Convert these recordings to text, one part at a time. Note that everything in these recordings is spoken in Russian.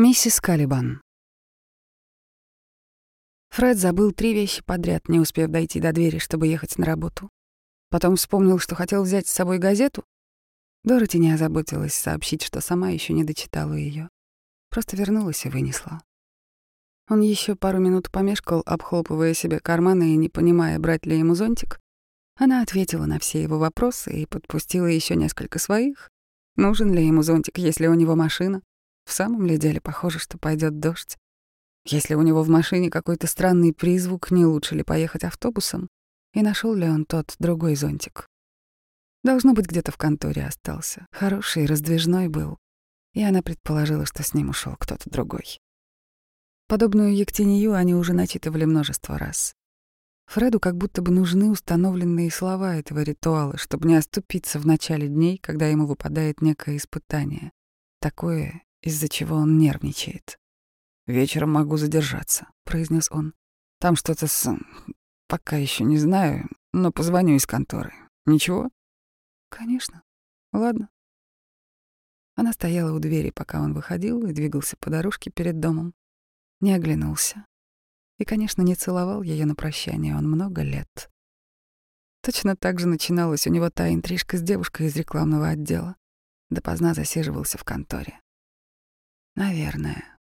Миссис Калибан. Фред забыл три вещи подряд, не успев дойти до двери, чтобы ехать на работу. Потом вспомнил, что хотел взять с собой газету. Дороти не озаботилась сообщить, что сама еще не дочитала ее. Просто вернулась и вынесла. Он еще пару минут помешкал, обхлопывая себе карманы и не понимая, брать ли ему зонтик. Она ответила на все его вопросы и подпустила еще несколько своих. Нужен ли ему зонтик, если у него машина? В самом ли деле похоже, что пойдет дождь? Если у него в машине какой-то странный призвук, не лучше ли поехать автобусом? И нашел ли он тот другой зонтик? Должно быть, где-то в конторе остался. Хороший, раздвижной был. И она предположила, что с ним ушел кто-то другой. Подобную Ектинию они уже начитывали множество раз. Фреду как будто бы нужны установленные слова этого ритуала, чтобы не оступиться в начале дней, когда ему выпадает некое испытание. Такое, из-за чего он нервничает. «Вечером могу задержаться», — произнес он. «Там что-то с... Пока еще не знаю, но позвоню из конторы. Ничего?» «Конечно. Ладно». Она стояла у двери, пока он выходил и двигался по дорожке перед домом. Не оглянулся. И, конечно, не целовал ее на прощание он много лет. Точно так же начиналась у него та интрижка с девушкой из рекламного отдела. Допоздна засиживался в конторе. Наверное.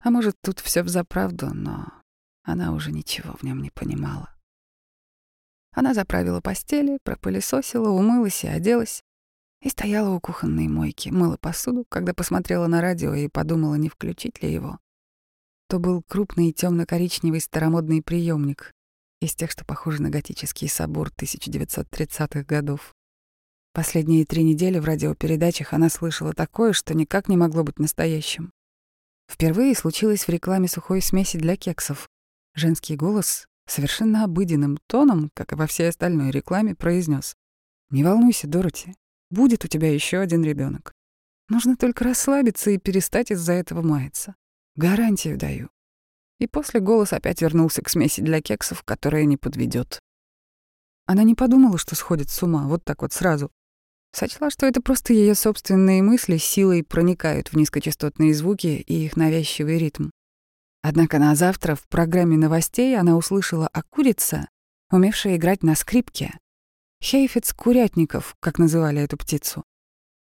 А может, тут все взаправду, но она уже ничего в нем не понимала. Она заправила постели, пропылесосила, умылась и оделась, и стояла у кухонной мойки, мыла посуду, когда посмотрела на радио и подумала, не включить ли его. То был крупный темно-коричневый старомодный приемник из тех, что похожи на готический собор 1930-х годов. Последние три недели в радиопередачах она слышала такое, что никак не могло быть настоящим. Впервые случилось в рекламе сухой смеси для кексов. Женский голос совершенно обыденным тоном, как и во всей остальной рекламе, произнес: «Не волнуйся, Дороти, будет у тебя еще один ребенок. Нужно только расслабиться и перестать из-за этого маяться. Гарантию даю». И после голос опять вернулся к смеси для кексов, которая не подведет. Она не подумала, что сходит с ума, вот так вот сразу. Сочла, что это просто ее собственные мысли силой проникают в низкочастотные звуки и их навязчивый ритм. Однако на завтра в программе новостей она услышала о курице, умевшей играть на скрипке. Хейфец курятников, как называли эту птицу.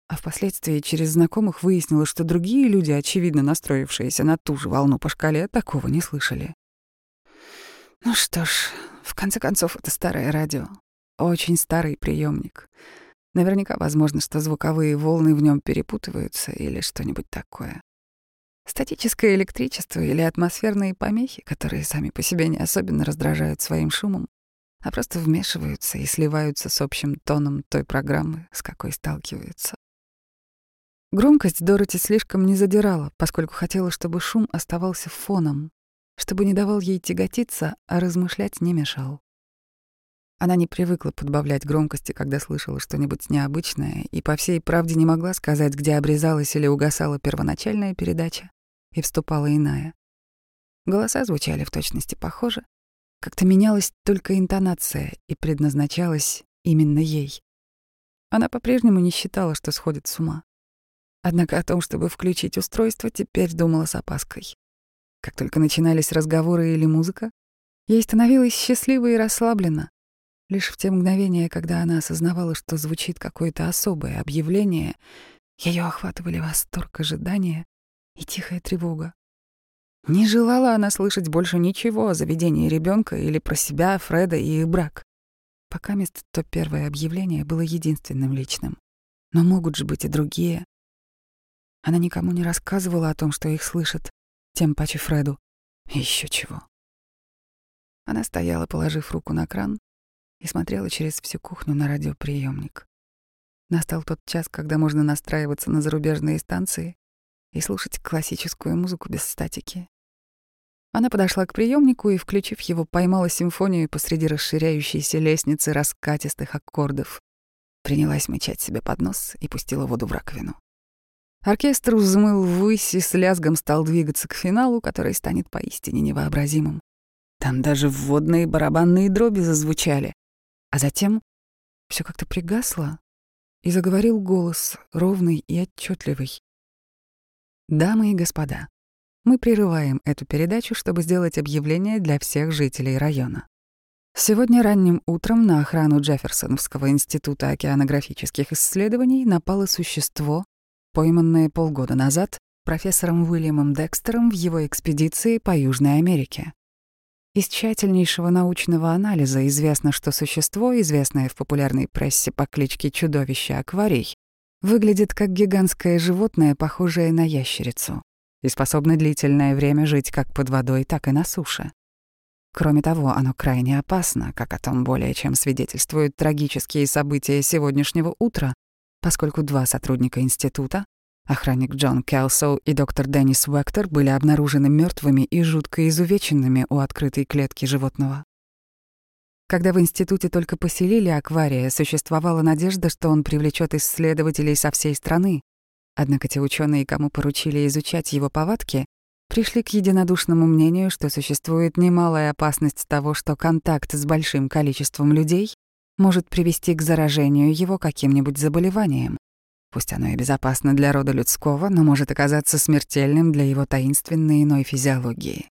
А впоследствии через знакомых выяснила, что другие люди, очевидно настроившиеся на ту же волну по шкале, такого не слышали. Ну что ж, в конце концов, это старое радио. Очень старый приемник. Наверняка возможно, что звуковые волны в нем перепутываются или что-нибудь такое. Статическое электричество или атмосферные помехи, которые сами по себе не особенно раздражают своим шумом, а просто вмешиваются и сливаются с общим тоном той программы, с какой сталкиваются. Громкость Дороти слишком не задирала, поскольку хотела, чтобы шум оставался фоном, чтобы не давал ей тяготиться, а размышлять не мешал. Она не привыкла подбавлять громкости, когда слышала что-нибудь необычное, и по всей правде не могла сказать, где обрезалась или угасала первоначальная передача и вступала иная. Голоса звучали в точности похоже, как-то менялась только интонация и предназначалась именно ей. Она по-прежнему не считала, что сходит с ума. Однако о том, чтобы включить устройство, теперь думала с опаской. Как только начинались разговоры или музыка, ей становилось счастливо и расслабленно, Лишь в те мгновения, когда она осознавала, что звучит какое-то особое объявление, ее охватывали восторг ожидания и тихая тревога. Не желала она слышать больше ничего о заведении ребенка или про себя, Фреда и их брак. Пока место то первое объявление было единственным личным. Но могут же быть и другие. Она никому не рассказывала о том, что их слышат, тем паче Фреду. Еще чего. Она стояла, положив руку на кран, и смотрела через всю кухню на радиоприемник. Настал тот час, когда можно настраиваться на зарубежные станции и слушать классическую музыку без статики. Она подошла к приемнику и, включив его, поймала симфонию посреди расширяющейся лестницы раскатистых аккордов. Принялась мычать себе под нос и пустила воду в раковину. Оркестр взмыл ввысь и с лязгом стал двигаться к финалу, который станет поистине невообразимым. Там даже вводные барабанные дроби зазвучали. А затем все как-то пригасло, и заговорил голос, ровный и отчетливый. Дамы и господа, мы прерываем эту передачу, чтобы сделать объявление для всех жителей района. Сегодня ранним утром на охрану Джефферсоновского института океанографических исследований напало существо, пойманное полгода назад профессором Уильямом Декстером в его экспедиции по Южной Америке. Из тщательнейшего научного анализа известно, что существо, известное в популярной прессе по кличке Чудовище Акварий, выглядит как гигантское животное, похожее на ящерицу, и способно длительное время жить как под водой, так и на суше. Кроме того, оно крайне опасно, как о том более чем свидетельствуют трагические события сегодняшнего утра, поскольку два сотрудника института, Охранник Джон Келсоу и доктор Деннис Уэктер были обнаружены мертвыми и жутко изувеченными у открытой клетки животного. Когда в институте только поселили аквария, существовала надежда, что он привлечет исследователей со всей страны. Однако те ученые, кому поручили изучать его повадки, пришли к единодушному мнению, что существует немалая опасность того, что контакт с большим количеством людей может привести к заражению его каким-нибудь заболеванием. Пусть оно и безопасно для рода людского, но может оказаться смертельным для его таинственной иной физиологии.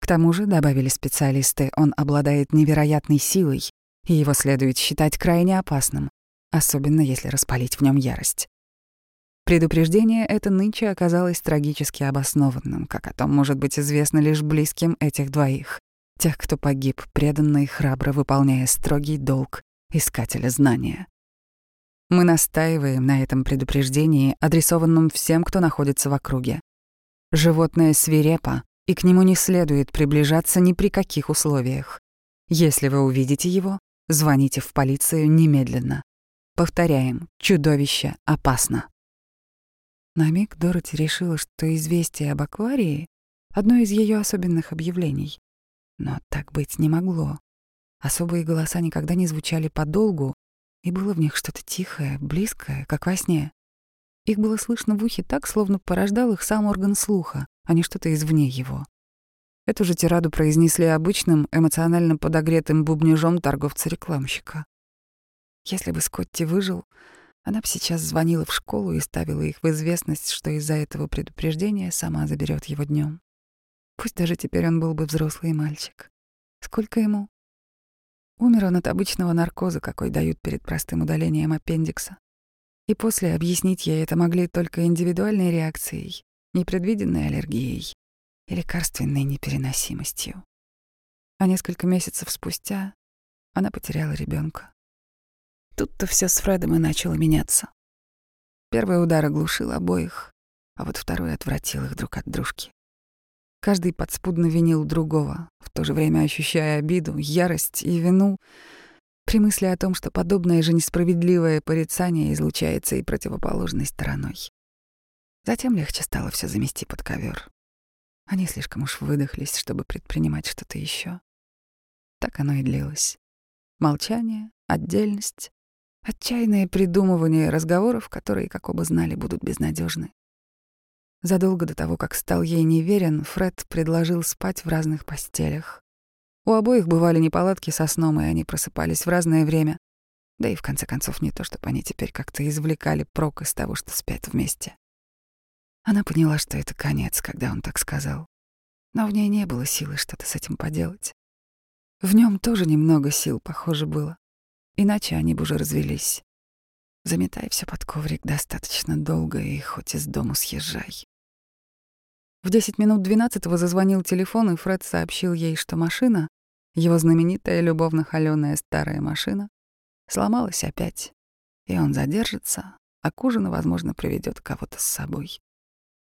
К тому же, добавили специалисты, он обладает невероятной силой, и его следует считать крайне опасным, особенно если распалить в нем ярость. Предупреждение это нынче оказалось трагически обоснованным, как о том может быть известно лишь близким этих двоих, тех, кто погиб, преданно и храбро выполняя строгий долг искателя знания. Мы настаиваем на этом предупреждении, адресованном всем, кто находится в округе. Животное свирепо, и к нему не следует приближаться ни при каких условиях. Если вы увидите его, звоните в полицию немедленно. Повторяем, чудовище опасно. На миг Дороти решила, что известие об акварии — одно из ее особенных объявлений. Но так быть не могло. Особые голоса никогда не звучали подолгу, и было в них что-то тихое, близкое, как во сне. Их было слышно в ухе так, словно порождал их сам орган слуха, а не что-то извне его. Эту же тираду произнесли обычным, эмоционально подогретым бубнежом торговца-рекламщика. Если бы Скотти выжил, она бы сейчас звонила в школу и ставила их в известность, что из-за этого предупреждения сама заберет его днем. Пусть даже теперь он был бы взрослый мальчик. Сколько ему? Умер он от обычного наркоза, какой дают перед простым удалением аппендикса. И после объяснить ей это могли только индивидуальной реакцией, непредвиденной аллергией и лекарственной непереносимостью. А несколько месяцев спустя она потеряла ребенка. Тут-то все с Фредом и начало меняться. Первый удар оглушил обоих, а вот второй отвратил их друг от дружки. Каждый подспудно винил другого, в то же время ощущая обиду, ярость и вину при мысли о том, что подобное же несправедливое порицание излучается и противоположной стороной. Затем легче стало все замести под ковер. Они слишком уж выдохлись, чтобы предпринимать что-то еще. Так оно и длилось. Молчание, отдельность, отчаянное придумывание разговоров, которые, как оба знали, будут безнадежны. Задолго до того, как стал ей неверен, Фред предложил спать в разных постелях. У обоих бывали неполадки со сном, и они просыпались в разное время. Да и в конце концов не то, чтобы они теперь как-то извлекали прок из того, что спят вместе. Она поняла, что это конец, когда он так сказал. Но в ней не было силы что-то с этим поделать. В нем тоже немного сил, похоже, было. Иначе они бы уже развелись. Заметай все под коврик достаточно долго и хоть из дому съезжай. В 10 минут 12 зазвонил телефон, и Фред сообщил ей, что машина, его знаменитая любовно-холёная старая машина, сломалась опять, и он задержится, а к ужину, возможно, приведет кого-то с собой.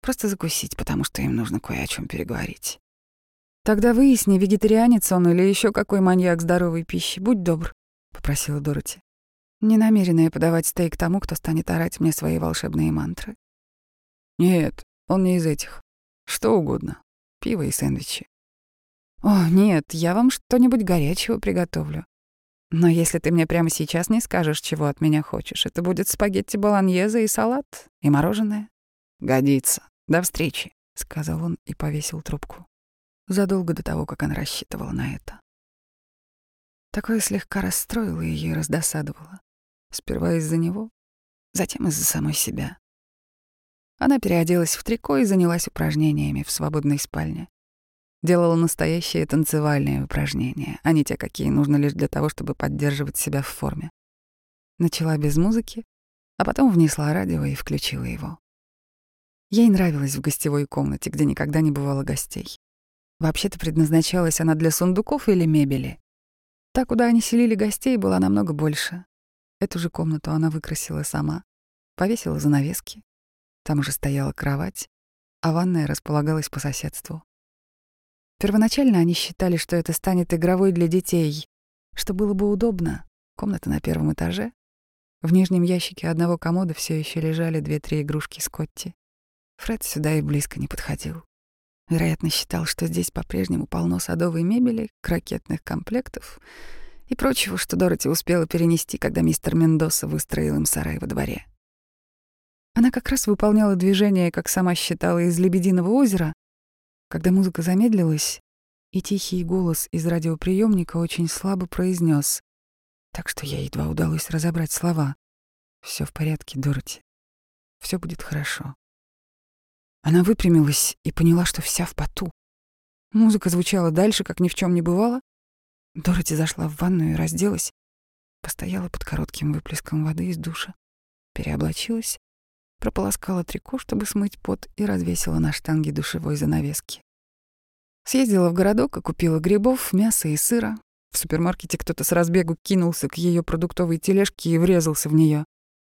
Просто закусить, потому что им нужно кое о чем переговорить. «Тогда выясни, вегетарианец он или еще какой маньяк здоровой пищи. Будь добр», — попросила Дороти. Не намеренная подавать стейк тому, кто станет орать мне свои волшебные мантры. «Нет, он не из этих. Что угодно. Пиво и сэндвичи. О, нет, я вам что-нибудь горячего приготовлю. Но если ты мне прямо сейчас не скажешь, чего от меня хочешь, это будет спагетти болоньезе и салат, и мороженое. Годится. До встречи, сказал он и повесил трубку. Задолго до того, как она рассчитывала на это. Такое слегка расстроило ее и раздосадовало. Сперва из-за него, затем из-за самой себя. Она переоделась в трико и занялась упражнениями в свободной спальне. Делала настоящие танцевальные упражнения, а не те, какие нужны лишь для того, чтобы поддерживать себя в форме. Начала без музыки, а потом внесла радио и включила его. Ей нравилось в гостевой комнате, где никогда не бывало гостей. Вообще-то предназначалась она для сундуков или мебели. Та, куда они селили гостей, была намного больше. Эту же комнату она выкрасила сама, повесила занавески. Там уже стояла кровать, а ванная располагалась по соседству. Первоначально они считали, что это станет игровой для детей, что было бы удобно. Комната на первом этаже. В нижнем ящике одного комода все еще лежали две-три игрушки Скотти. Фред сюда и близко не подходил. Вероятно, считал, что здесь по-прежнему полно садовой мебели, крокетных комплектов и прочего, что Дороти успела перенести, когда мистер Мендоса выстроил им сарай во дворе. Она как раз выполняла движение, как сама считала, из Лебединого озера, когда музыка замедлилась, и тихий голос из радиоприемника очень слабо произнес, так что ей едва удалось разобрать слова. Все в порядке, Дороти. Все будет хорошо. Она выпрямилась и поняла, что вся в поту. Музыка звучала дальше, как ни в чем не бывало. Дороти зашла в ванную и разделась, постояла под коротким выплеском воды из душа, переоблачилась, прополоскала трико, чтобы смыть пот, и развесила на штанге душевой занавески. Съездила в городок и купила грибов, мяса и сыра. В супермаркете кто-то с разбегу кинулся к ее продуктовой тележке и врезался в нее.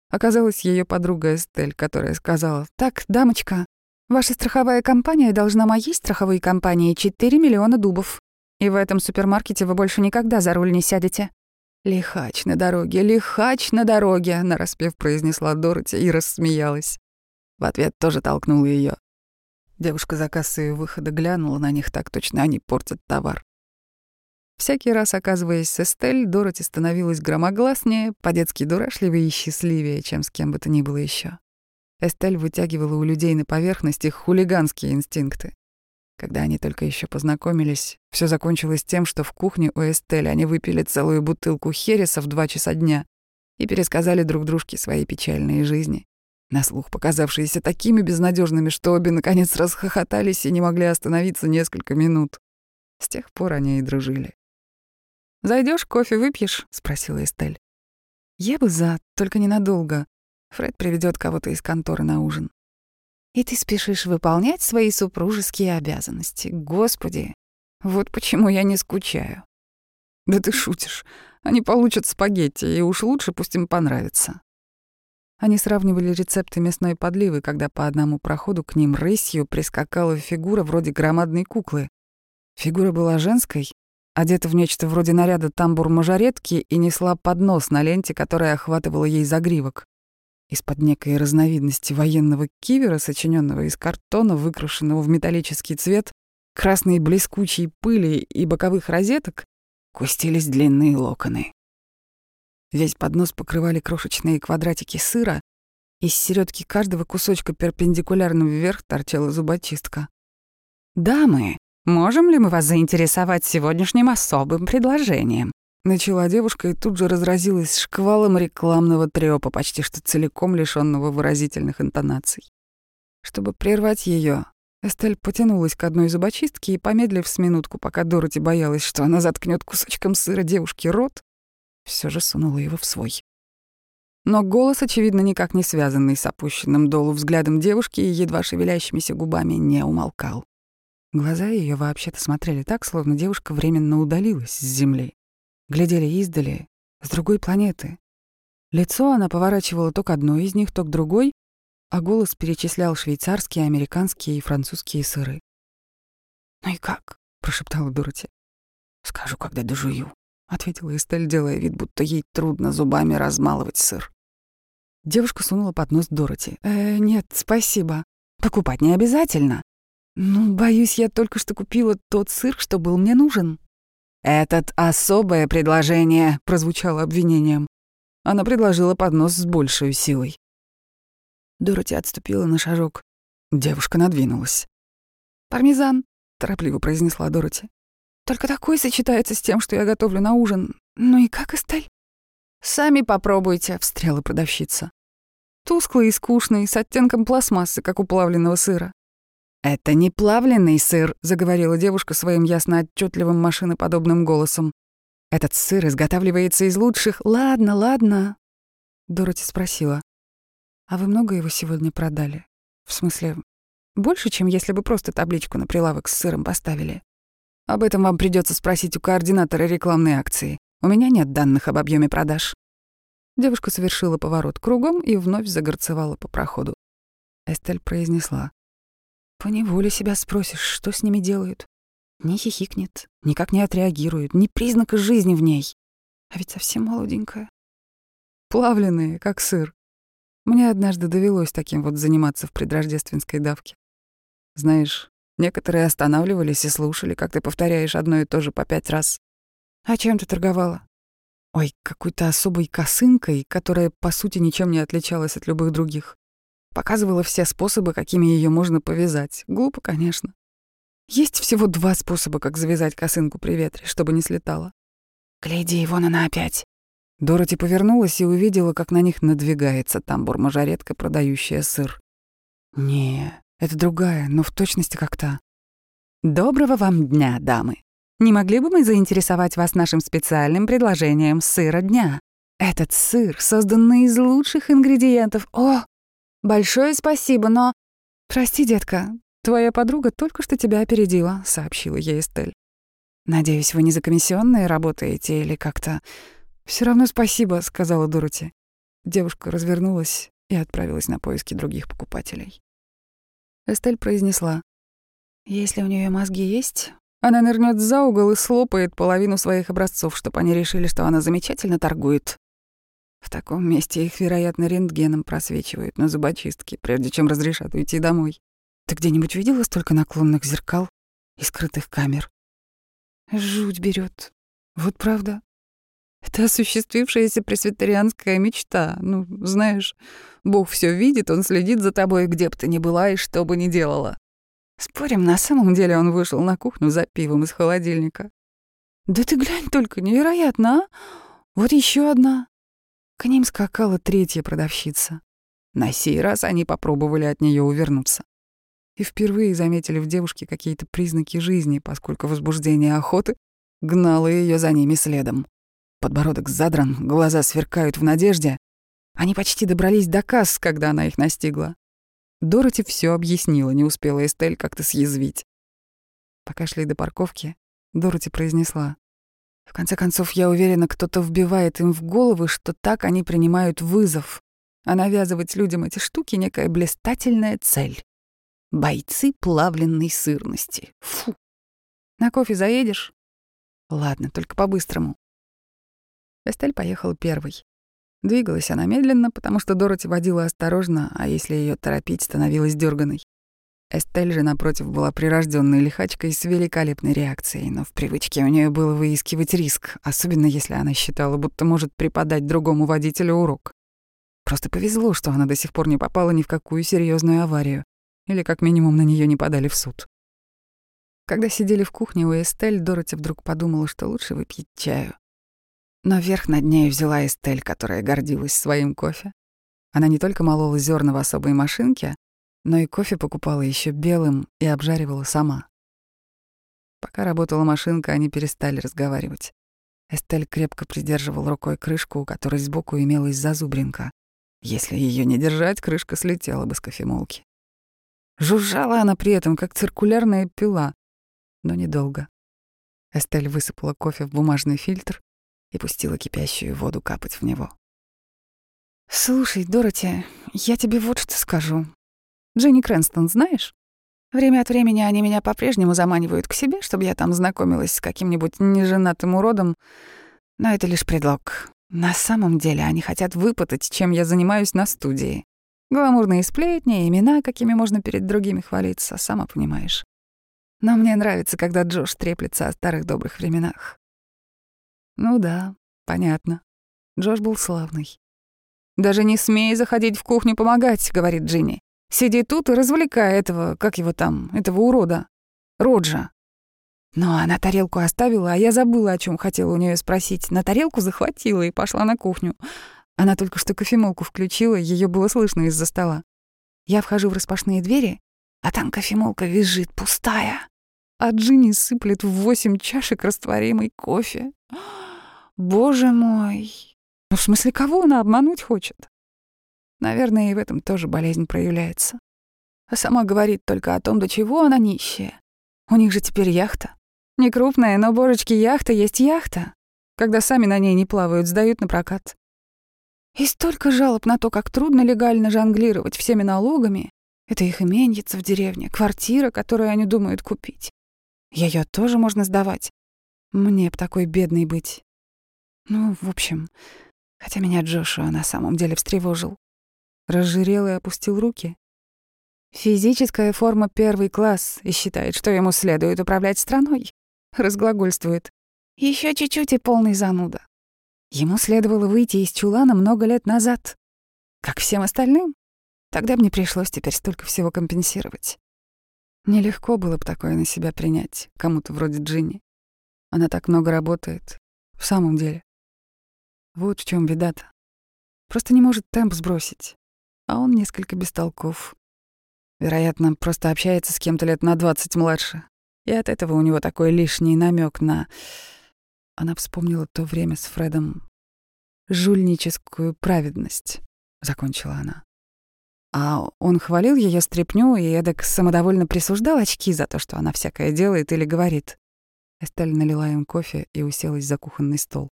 Оказалась ее подруга Эстель, которая сказала, «Так, дамочка, Ваша страховая компания должна моей страховой компании 4 миллиона дубов. И в этом супермаркете вы больше никогда за руль не сядете. «Лихач на дороге, лихач на дороге», — нараспев произнесла Дороти и рассмеялась. В ответ тоже толкнул ее. Девушка за кассой выхода глянула на них так точно, они портят товар. Всякий раз, оказываясь с Эстель, Дороти становилась громогласнее, по-детски дурашливее и счастливее, чем с кем бы то ни было еще. Эстель вытягивала у людей на поверхность их хулиганские инстинкты. Когда они только еще познакомились, все закончилось тем, что в кухне у Эстель они выпили целую бутылку хереса в два часа дня и пересказали друг дружке свои печальные жизни, на слух показавшиеся такими безнадежными, что обе наконец расхохотались и не могли остановиться несколько минут. С тех пор они и дружили. Зайдешь, кофе выпьешь?» — спросила Эстель. «Я бы за, только ненадолго. Фред приведет кого-то из конторы на ужин. И ты спешишь выполнять свои супружеские обязанности. Господи, вот почему я не скучаю. Да ты шутишь. Они получат спагетти, и уж лучше пусть им понравится. Они сравнивали рецепты мясной подливы, когда по одному проходу к ним рысью прискакала фигура вроде громадной куклы. Фигура была женской, одета в нечто вроде наряда тамбур-мажоретки и несла поднос на ленте, которая охватывала ей загривок. Из-под некой разновидности военного кивера, сочиненного из картона, выкрашенного в металлический цвет, красной блескучей пыли и боковых розеток, кустились длинные локоны. Весь поднос покрывали крошечные квадратики сыра, из середки каждого кусочка перпендикулярно вверх торчала зубочистка. «Дамы, можем ли мы вас заинтересовать сегодняшним особым предложением?» Начала девушка и тут же разразилась шквалом рекламного трёпа, почти что целиком лишённого выразительных интонаций. Чтобы прервать её, Эстель потянулась к одной зубочистке и, помедлив с минутку, пока Дороти боялась, что она заткнёт кусочком сыра девушке рот, всё же сунула его в свой. Но голос, очевидно, никак не связанный с опущенным долу взглядом девушки и едва шевелящимися губами, не умолкал. Глаза её вообще-то смотрели так, словно девушка временно удалилась с земли глядели издали, с другой планеты. Лицо она поворачивала то к одной из них, то к другой, а голос перечислял швейцарские, американские и французские сыры. «Ну и как?» — прошептала Дороти. «Скажу, когда дожую», — ответила Эстель, делая вид, будто ей трудно зубами размалывать сыр. Девушка сунула под нос Дороти. «Э, нет, спасибо. Покупать не обязательно. Ну, боюсь, я только что купила тот сыр, что был мне нужен». «Этот особое предложение», — прозвучало обвинением. Она предложила поднос с большей силой. Дороти отступила на шажок. Девушка надвинулась. «Пармезан», — торопливо произнесла Дороти. «Только такой сочетается с тем, что я готовлю на ужин. Ну и как, Эстель?» «Сами попробуйте», — встряла продавщица. Тусклый и скучный, с оттенком пластмассы, как у плавленного сыра. «Это не плавленый сыр», — заговорила девушка своим ясно отчетливым машиноподобным голосом. «Этот сыр изготавливается из лучших...» «Ладно, ладно», — Дороти спросила. «А вы много его сегодня продали? В смысле, больше, чем если бы просто табличку на прилавок с сыром поставили?» «Об этом вам придется спросить у координатора рекламной акции. У меня нет данных об объеме продаж». Девушка совершила поворот кругом и вновь загорцевала по проходу. Эстель произнесла. «Поневоле себя спросишь, что с ними делают. Не хихикнет, никак не отреагирует, ни признака жизни в ней. А ведь совсем молоденькая. Плавленные, как сыр. Мне однажды довелось таким вот заниматься в предрождественской давке. Знаешь, некоторые останавливались и слушали, как ты повторяешь одно и то же по пять раз. А чем ты торговала? Ой, какой-то особой косынкой, которая, по сути, ничем не отличалась от любых других. Показывала все способы, какими ее можно повязать. Глупо, конечно. Есть всего два способа, как завязать косынку при ветре, чтобы не слетала. «Гляди, вон она опять!» Дороти повернулась и увидела, как на них надвигается тамбур-мажоретка, продающая сыр. «Не, это другая, но в точности как та». «Доброго вам дня, дамы!» Не могли бы мы заинтересовать вас нашим специальным предложением сыра дня? Этот сыр, созданный из лучших ингредиентов. О, большое спасибо, но... Прости, детка, твоя подруга только что тебя опередила, сообщила ей Эстель. Надеюсь, вы не за комиссионные работаете или как-то... Все равно спасибо, сказала Дороти. Девушка развернулась и отправилась на поиски других покупателей. Эстель произнесла. «Если у нее мозги есть, она нырнет за угол и слопает половину своих образцов, чтобы они решили, что она замечательно торгует. В таком месте их, вероятно, рентгеном просвечивают на зубочистке, прежде чем разрешат уйти домой. Ты где-нибудь видела столько наклонных зеркал и скрытых камер? Жуть берет. Вот правда. Это осуществившаяся пресвитерианская мечта. Ну, знаешь, Бог все видит, он следит за тобой, где бы ты ни была и что бы ни делала. Спорим, на самом деле он вышел на кухню за пивом из холодильника. Да ты глянь только, невероятно, а? Вот еще одна. К ним скакала третья продавщица. На сей раз они попробовали от нее увернуться. И впервые заметили в девушке какие-то признаки жизни, поскольку возбуждение охоты гнало ее за ними следом. Подбородок задран, глаза сверкают в надежде. Они почти добрались до касс, когда она их настигла. Дороти все объяснила, не успела Эстель как-то съязвить. Пока шли до парковки, Дороти произнесла. В конце концов, я уверена, кто-то вбивает им в головы, что так они принимают вызов, а навязывать людям эти штуки — некая блистательная цель. Бойцы плавленной сырности. Фу. На кофе заедешь? Ладно, только по-быстрому. Эстель поехала первой. Двигалась она медленно, потому что Дороти водила осторожно, а если ее торопить, становилась дерганой. Эстель же, напротив, была прирожденной лихачкой с великолепной реакцией, но в привычке у нее было выискивать риск, особенно если она считала, будто может преподать другому водителю урок. Просто повезло, что она до сих пор не попала ни в какую серьезную аварию, или как минимум на нее не подали в суд. Когда сидели в кухне у Эстель, Дороти вдруг подумала, что лучше выпить чаю. Но верх над ней взяла Эстель, которая гордилась своим кофе. Она не только молола зерна в особой машинке, но и кофе покупала еще белым и обжаривала сама. Пока работала машинка, они перестали разговаривать. Эстель крепко придерживал рукой крышку, у которой сбоку имелась зазубринка. Если ее не держать, крышка слетела бы с кофемолки. Жужжала она при этом, как циркулярная пила, но недолго. Эстель высыпала кофе в бумажный фильтр, и пустила кипящую воду капать в него. «Слушай, Дороти, я тебе вот что скажу. Дженни Крэнстон знаешь? Время от времени они меня по-прежнему заманивают к себе, чтобы я там знакомилась с каким-нибудь неженатым уродом, но это лишь предлог. На самом деле они хотят выпытать, чем я занимаюсь на студии. Гламурные сплетни, имена, какими можно перед другими хвалиться, сама понимаешь. Но мне нравится, когда Джош треплется о старых добрых временах. Ну да, понятно. Джош был славный. «Даже не смей заходить в кухню помогать», — говорит Джинни. «Сиди тут и развлекай этого, как его там, этого урода, Роджа». Но она тарелку оставила, а я забыла, о чем хотела у нее спросить. На тарелку захватила и пошла на кухню. Она только что кофемолку включила, ее было слышно из-за стола. Я вхожу в распашные двери, а там кофемолка визжит, пустая. А Джинни сыплет в восемь чашек растворимый кофе. Боже мой! Ну, в смысле, кого она обмануть хочет? Наверное, и в этом тоже болезнь проявляется. А сама говорит только о том, до чего она нищая. У них же теперь яхта. Не крупная, но, божечки, яхта есть яхта. Когда сами на ней не плавают, сдают на прокат. И столько жалоб на то, как трудно легально жонглировать всеми налогами. Это их именьица в деревне, квартира, которую они думают купить. Ее тоже можно сдавать. Мне б такой бедный быть. Ну, в общем, хотя меня Джошуа на самом деле встревожил. Разжирел и опустил руки. Физическая форма первый класс и считает, что ему следует управлять страной. Разглагольствует. Еще чуть-чуть и полный зануда. Ему следовало выйти из чулана много лет назад. Как всем остальным. Тогда мне пришлось теперь столько всего компенсировать. Нелегко было бы такое на себя принять, кому-то вроде Джинни. Она так много работает. В самом деле. Вот в чем беда-то. Просто не может темп сбросить. А он несколько бестолков. Вероятно, просто общается с кем-то лет на двадцать младше. И от этого у него такой лишний намек на... Она вспомнила то время с Фредом. «Жульническую праведность», — закончила она. А он хвалил ее стряпню и эдак самодовольно присуждал очки за то, что она всякое делает или говорит. Эстель налила им кофе и уселась за кухонный стол.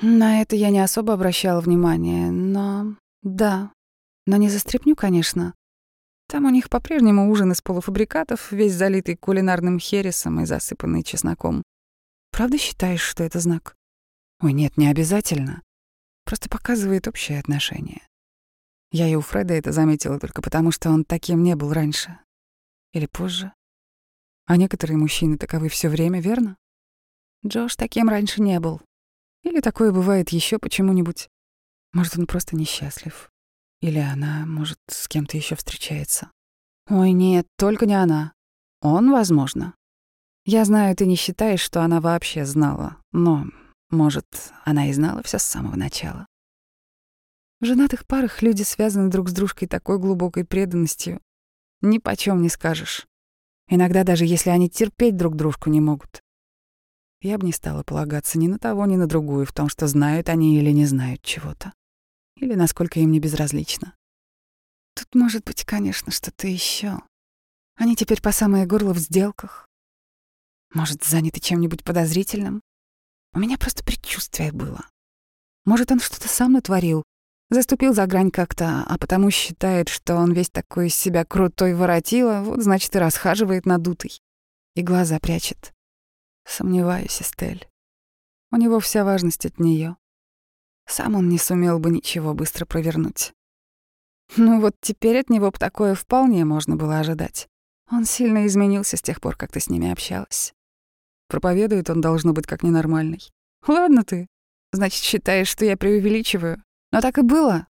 На это я не особо обращала внимание, но... Да. Но не за стряпню, конечно. Там у них по-прежнему ужин из полуфабрикатов, весь залитый кулинарным хересом и засыпанный чесноком. Правда считаешь, что это знак? Ой, нет, не обязательно. Просто показывает общее отношение. Я и у Фреда это заметила только потому, что он таким не был раньше. Или позже. А некоторые мужчины таковы все время, верно? Джош таким раньше не был. Или такое бывает еще почему-нибудь. Может, он просто несчастлив. Или она, может, с кем-то еще встречается. Ой, нет, только не она. Он, возможно. Я знаю, ты не считаешь, что она вообще знала, но, может, она и знала все с самого начала. В женатых парах люди связаны друг с дружкой такой глубокой преданностью. Ни почем не скажешь. Иногда даже если они терпеть друг дружку не могут. Я бы не стала полагаться ни на того, ни на другую в том, что знают они или не знают чего-то. Или насколько им не безразлично. Тут может быть, конечно, что-то еще. Они теперь по самое горло в сделках. Может, заняты чем-нибудь подозрительным? У меня просто предчувствие было. Может, он что-то сам натворил, заступил за грань как-то, а потому считает, что он весь такой из себя крутой воротила, вот, значит, и расхаживает надутый. И глаза прячет. Сомневаюсь, Эстель. У него вся важность от нее. Сам он не сумел бы ничего быстро провернуть. Ну вот теперь от него такое вполне можно было ожидать. Он сильно изменился с тех пор, как ты с ними общалась. Проповедует он, должно быть, как ненормальный. Ладно ты. Значит, считаешь, что я преувеличиваю. Но так и было.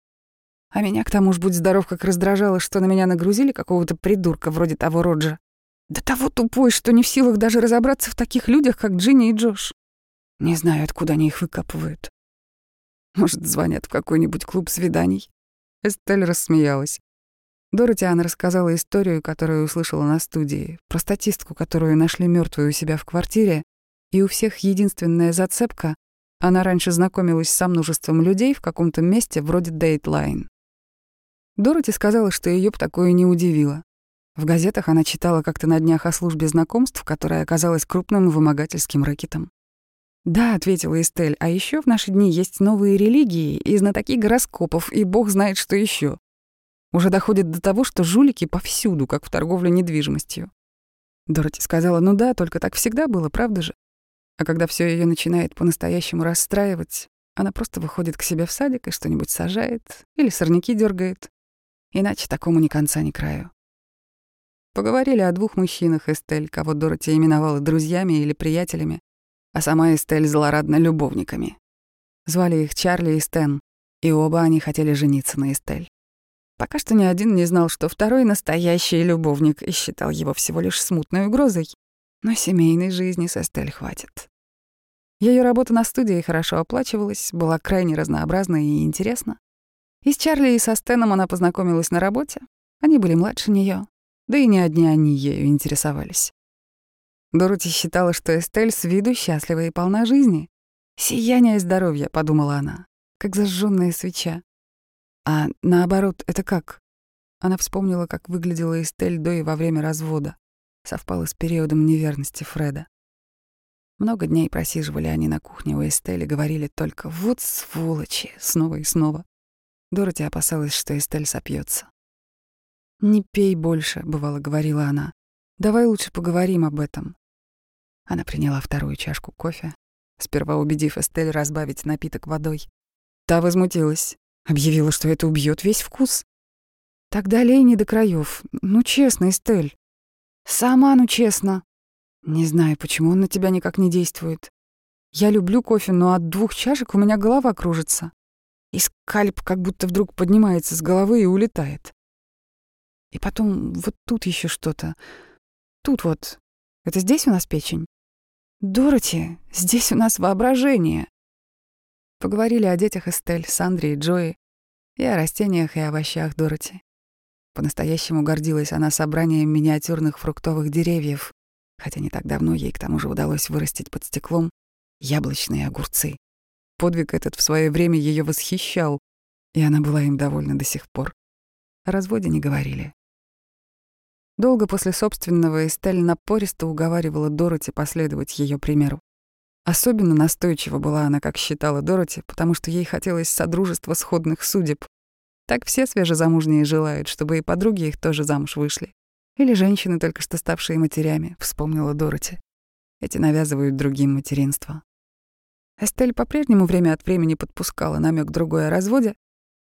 А меня к тому ж будь здоров, как раздражало, что на меня нагрузили какого-то придурка вроде того Роджа. Да того тупой, что не в силах даже разобраться в таких людях, как Джинни и Джош. Не знаю, откуда они их выкапывают. Может, звонят в какой-нибудь клуб свиданий? Эстель рассмеялась. Доротиан рассказала историю, которую услышала на студии, про статистку, которую нашли мертвую у себя в квартире, и у всех единственная зацепка — она раньше знакомилась со множеством людей в каком-то месте вроде Dateline. Дороти сказала, что ее бы такое не удивило. В газетах она читала как-то на днях о службе знакомств, которая оказалась крупным вымогательским рэкетом. «Да», — ответила Эстель, — «а еще в наши дни есть новые религии и знатоки гороскопов, и бог знает, что еще. Уже доходит до того, что жулики повсюду, как в торговле недвижимостью». Дороти сказала, «Ну да, только так всегда было, правда же?» А когда все ее начинает по-настоящему расстраивать, она просто выходит к себе в садик и что-нибудь сажает или сорняки дергает. Иначе такому ни конца, ни краю. Поговорили о двух мужчинах Эстель, кого Дороти именовала друзьями или приятелями, а сама Эстель злорадно любовниками. Звали их Чарли и Стэн, и оба они хотели жениться на Эстель. Пока что ни один не знал, что второй — настоящий любовник, и считал его всего лишь смутной угрозой. Но семейной жизни с Эстель хватит. Ее работа на студии хорошо оплачивалась, была крайне разнообразна и интересна. И с Чарли и со Стеном она познакомилась на работе. Они были младше нее, да и не одни они ею интересовались. Дороти считала, что Эстель с виду счастлива и полна жизни. «Сияние здоровья», — подумала она, как зажженная свеча. А наоборот, это как? Она вспомнила, как выглядела Эстель до и во время развода. Совпало с периодом неверности Фреда. Много дней просиживали они на кухне у Эстель и говорили только «вот сволочи» снова и снова. Дороти опасалась, что Эстель сопьется. «Не пей больше», — бывало говорила она. «Давай лучше поговорим об этом». Она приняла вторую чашку кофе, сперва убедив Эстель разбавить напиток водой. Та возмутилась, объявила, что это убьет весь вкус. Тогда лей не до краев. Ну, честно, Эстель. Сама, ну, честно. Не знаю, почему он на тебя никак не действует. Я люблю кофе, но от двух чашек у меня голова кружится. И скальп как будто вдруг поднимается с головы и улетает. И потом вот тут еще что-то. Тут вот. Это здесь у нас печень? Дороти, здесь у нас воображение. Поговорили о детях Эстель, Сандре и Джои, и о растениях и овощах Дороти. По-настоящему гордилась она собранием миниатюрных фруктовых деревьев, хотя не так давно ей к тому же удалось вырастить под стеклом яблочные огурцы. Подвиг этот в свое время ее восхищал, и она была им довольна до сих пор. О разводе не говорили. Долго после собственного Эстель напористо уговаривала Дороти последовать ее примеру. Особенно настойчива была она, как считала Дороти, потому что ей хотелось содружества сходных судеб. Так все свежезамужние желают, чтобы и подруги их тоже замуж вышли. Или женщины, только что ставшие матерями, вспомнила Дороти. Эти навязывают другим материнство. Эстель по-прежнему время от времени подпускала намек другой о разводе,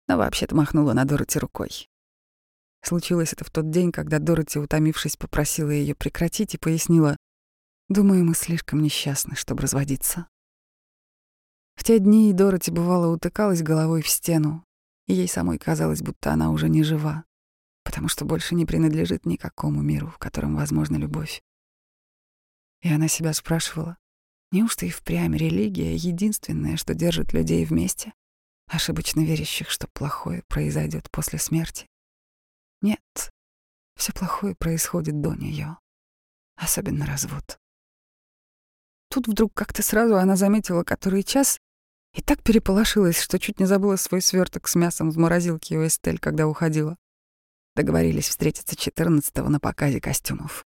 но вообще-то махнула на Дороти рукой. Случилось это в тот день, когда Дороти, утомившись, попросила ее прекратить и пояснила, «Думаю, мы слишком несчастны, чтобы разводиться». В те дни Дороти бывало утыкалась головой в стену, и ей самой казалось, будто она уже не жива, потому что больше не принадлежит никакому миру, в котором возможна любовь. И она себя спрашивала, неужто и впрямь религия — единственное, что держит людей вместе, ошибочно верящих, что плохое произойдет после смерти? Нет, все плохое происходит до нее, особенно развод. Тут вдруг как-то сразу она заметила, который час, и так переполошилась, что чуть не забыла свой сверток с мясом в морозилке у Эстель, когда уходила. Договорились встретиться 14-го на показе костюмов.